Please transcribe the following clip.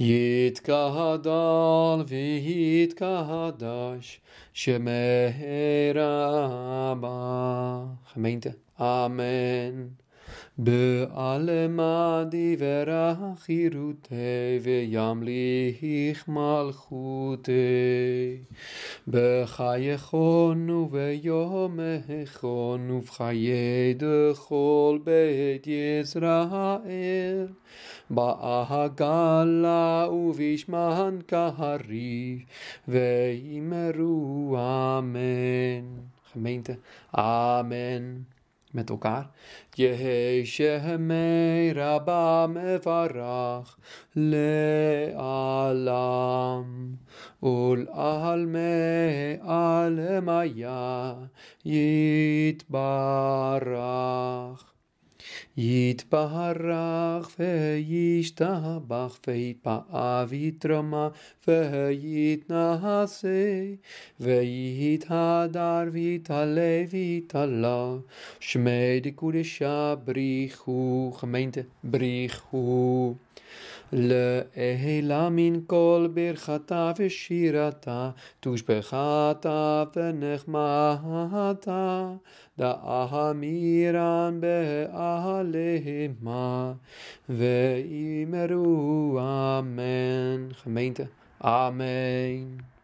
יתגדל ויתקדש שמרבה. Gemeente, amen. בעלמא דיברה חירותי וימליך מלכותי. בחייכון וביומכון ובחיי דכל בית ישראל. בעגלה ובשמן כהריף ואמרו אמן. Amen. Met elkaar. Yeheshemei Rabba Mevarach Le'alam Ul Alme Alemaya Yitbarach יתברך וישתבח ויתפאה ויתרמה ויתנשא ויתהדר ויתעלה ויתעלה שמי דקודשה בריחו gemeente בריחו לעילה מן כל ברכתה ושירתה, תושבחתה ונחמתה, דאמירן בעלמה, ואמרו אמן. Amen.